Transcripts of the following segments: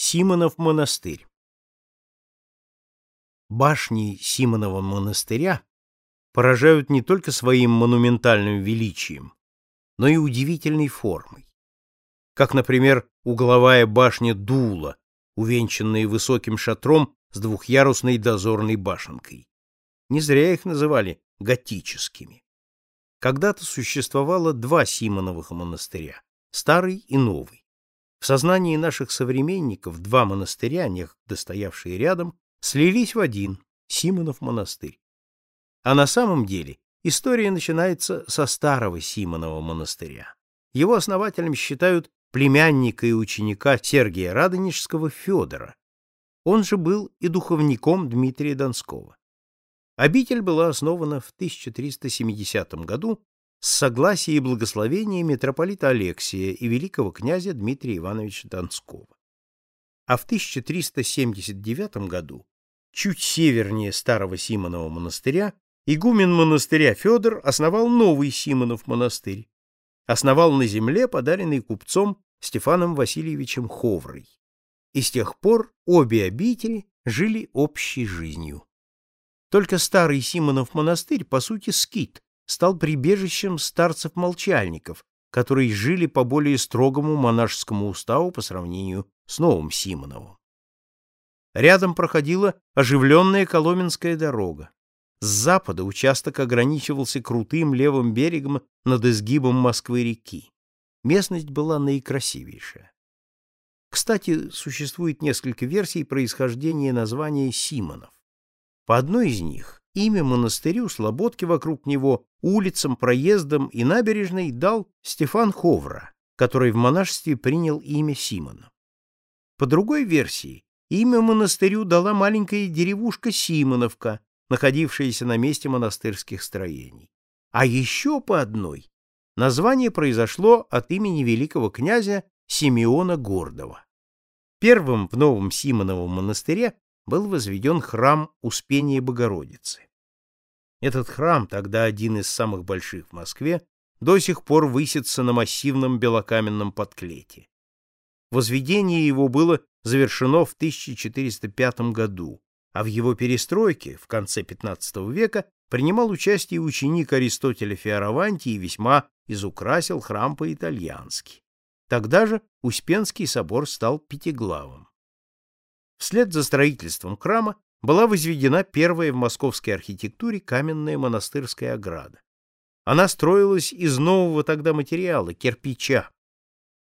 Симонов монастырь Башни Симонова монастыря поражают не только своим монументальным величием, но и удивительной формой. Как, например, угловая башня Дула, увенчанная высоким шатром с двухъярусной дозорной башенкой. Не зря их называли готическими. Когда-то существовало два Симоновых монастыря – старый и новый. В сознании наших современников два монастыря, некогда стоявшие рядом, слились в один – Симонов монастырь. А на самом деле история начинается со старого Симонова монастыря. Его основателем считают племянника и ученика Сергия Радонежского Федора. Он же был и духовником Дмитрия Донского. Обитель была основана в 1370 году с согласия и благословения митрополита Алексия и великого князя Дмитрия Ивановича Донского. А в 1379 году, чуть севернее старого Симонова монастыря, игумен монастыря Федор основал новый Симонов монастырь, основал на земле, подаренный купцом Стефаном Васильевичем Ховрой. И с тех пор обе обители жили общей жизнью. Только старый Симонов монастырь, по сути, скит, стал прибежищем старцев-молчальников, которые жили по более строгому монашескому уставу по сравнению с новым Симоновым. Рядом проходила оживленная Коломенская дорога. С запада участок ограничивался крутым левым берегом над изгибом Москвы-реки. Местность была наикрасивейшая. Кстати, существует несколько версий происхождения названия Симонов. По одной из них Имя монастырю, слободки вокруг него, улицам, проездам и набережной дал Стефан Ховра, который в монашестве принял имя Симона. По другой версии, имя монастырю дала маленькая деревушка Симоновка, находившаяся на месте монастырских строений. А еще по одной, название произошло от имени великого князя Симеона Гордова. Первым в новом Симоновом монастыре был возведен храм Успения Богородицы. Этот храм, тогда один из самых больших в Москве, до сих пор высится на массивном белокаменном подклете. Возведение его было завершено в 1405 году, а в его перестройке в конце XV века принимал участие ученик Аристотеля Фиараванти и весьма изукрасил храм по-итальянски. Тогда же Успенский собор стал пятиглавым. Вслед за строительством храма была возведена первая в московской архитектуре каменная монастырская ограда. Она строилась из нового тогда материала — кирпича.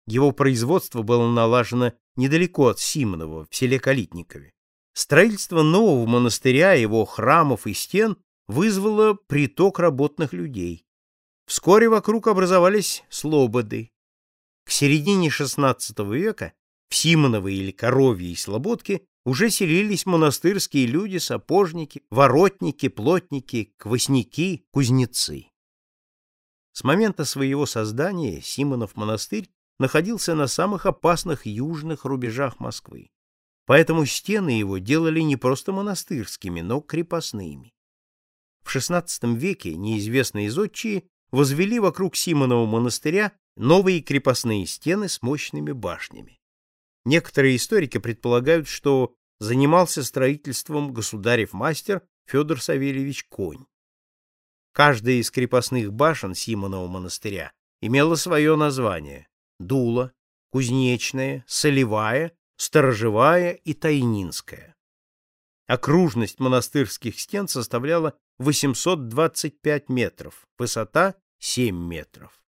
Его производство было налажено недалеко от Симонова, в селе Калитникове. Строительство нового монастыря, его храмов и стен вызвало приток работных людей. Вскоре вокруг образовались слободы. К середине XVI века в Симоновой или Коровьей слободке уже селились монастырские люди, сапожники, воротники, плотники, квасники, кузнецы. С момента своего создания Симонов монастырь находился на самых опасных южных рубежах Москвы. Поэтому стены его делали не просто монастырскими, но крепостными. В XVI веке неизвестные зодчие возвели вокруг Симонова монастыря новые крепостные стены с мощными башнями. Некоторые историки предполагают, что занимался строительством государев мастер Федор Савельевич Конь. Каждая из крепостных башен Симонова монастыря имела свое название – Дула, Кузнечная, Солевая, Сторожевая и Тайнинская. Окружность монастырских стен составляла 825 метров, высота – 7 метров.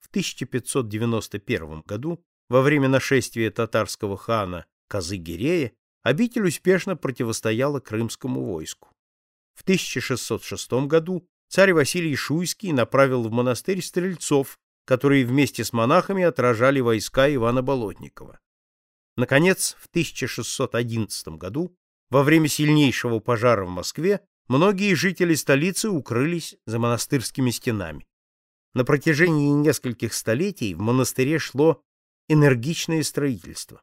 В 1591 году, во время нашествия татарского хана Казы-Гирея, обитель успешно противостояла крымскому войску. В 1606 году царь Василий Шуйский направил в монастырь стрельцов, которые вместе с монахами отражали войска Ивана Болотникова. Наконец, в 1611 году, во время сильнейшего пожара в Москве, многие жители столицы укрылись за монастырскими стенами. На протяжении нескольких столетий в монастыре шло энергичное строительство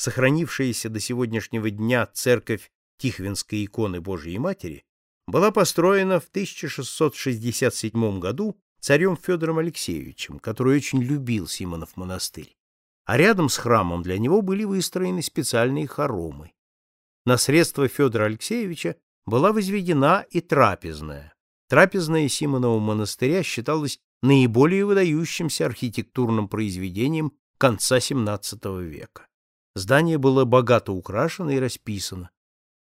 сохранившаяся до сегодняшнего дня церковь Тихвинской иконы Божией Матери, была построена в 1667 году царем Федором Алексеевичем, который очень любил Симонов монастырь. а рядом с храмом для него были выстроены специальные хоромы. На средства Федора Алексеевича была возведена и трапезная. Трапезная Симонова монастыря считалась наиболее выдающимся архитектурным произведением конца XVII века. Здание было богато украшено и расписано.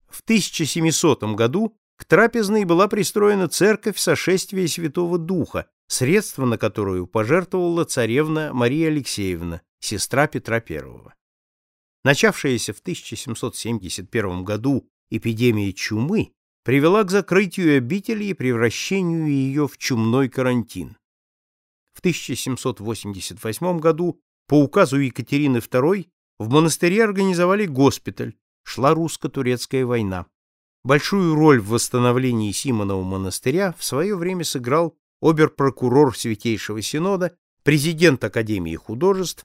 В 1700 году к трапезной была пристроена церковь сошествия Святого Духа, средства на которую пожертвовала царевна Мария Алексеевна, сестра Петра I. Начавшаяся в 1771 году эпидемия чумы привела к закрытию обители и превращению ее в чумной карантин. В 1788 году по указу Екатерины II в монастыре организовали госпиталь, шла русско-турецкая война. Большую роль в восстановлении Симонова монастыря в свое время сыграл обер-прокурор Святейшего Синода, президент Академии художеств,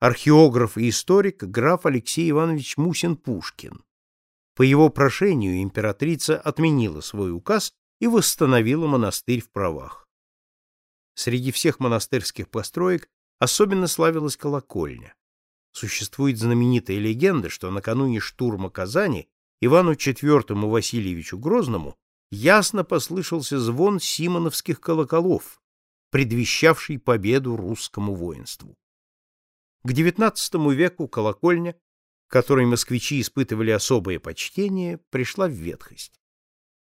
археограф и историк граф Алексей Иванович Мусин-Пушкин. По его прошению императрица отменила свой указ и восстановила монастырь в правах. Среди всех монастырских построек особенно славилась колокольня. Существует знаменитая легенда, что накануне штурма Казани Ивану IV Васильевичу Грозному ясно послышался звон симоновских колоколов, предвещавший победу русскому воинству. К XIX веку колокольня, которой москвичи испытывали особое почтение, пришла в ветхость.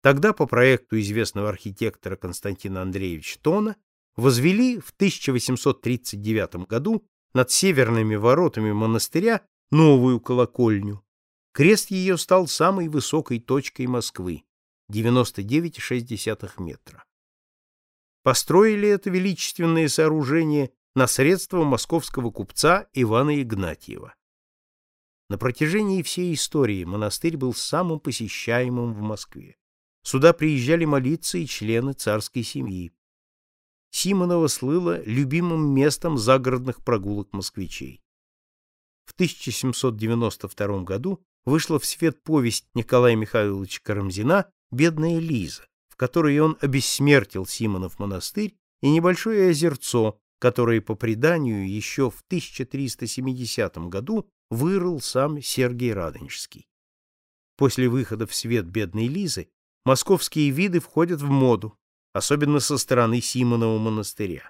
Тогда по проекту известного архитектора Константина Андреевича Тона возвели в 1839 году над северными воротами монастыря новую колокольню, Крест ее стал самой высокой точкой Москвы — 99,6 метра. Построили это величественное сооружение на средства московского купца Ивана Игнатьева. На протяжении всей истории монастырь был самым посещаемым в Москве. Сюда приезжали молиться и члены царской семьи. Симонова слыло любимым местом загородных прогулок москвичей. В 1792 году вышла в свет повесть Николая Михайловича Карамзина «Бедная Лиза», в которой он обессмертил Симонов монастырь и небольшое озерцо, которое, по преданию, еще в 1370 году вырыл сам Сергий Радонежский. После выхода в свет «Бедной Лизы» московские виды входят в моду, особенно со стороны Симонова монастыря.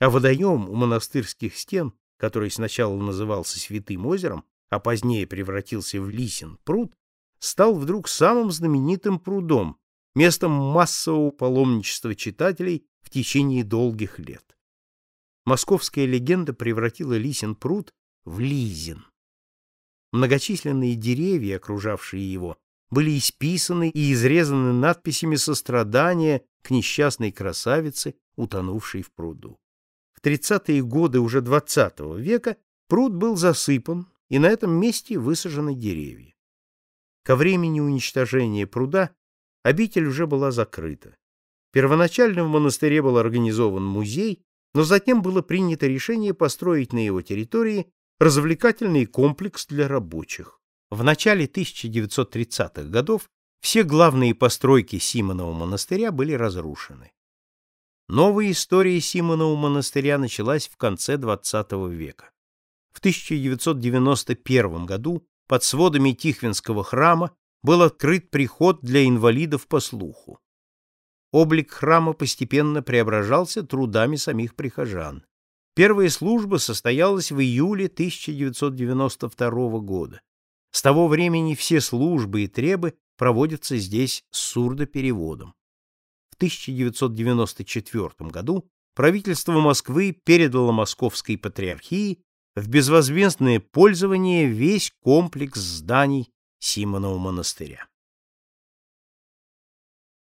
А водоем у монастырских стен, который сначала назывался Святым озером, а позднее превратился в Лисин пруд, стал вдруг самым знаменитым прудом, местом массового паломничества читателей в течение долгих лет. Московская легенда превратила Лисин пруд в Лизин. Многочисленные деревья, окружавшие его, были исписаны и изрезаны надписями сострадания к несчастной красавице, утонувшей в пруду. В 30-е годы уже XX века пруд был засыпан, и на этом месте высажены деревья. Ко времени уничтожения пруда обитель уже была закрыта. Первоначально в монастыре был организован музей, но затем было принято решение построить на его территории развлекательный комплекс для рабочих. В начале 1930-х годов все главные постройки Симонова монастыря были разрушены. Новая история Симонова монастыря началась в конце XX века. В 1991 году под сводами Тихвинского храма был открыт приход для инвалидов по слуху. Облик храма постепенно преображался трудами самих прихожан. Первая служба состоялась в июле 1992 года. С того времени все службы и требы проводятся здесь с сурдопереводом. В 1994 году правительство Москвы передало Московской патриархии в безвозмездное пользование весь комплекс зданий Симонова монастыря.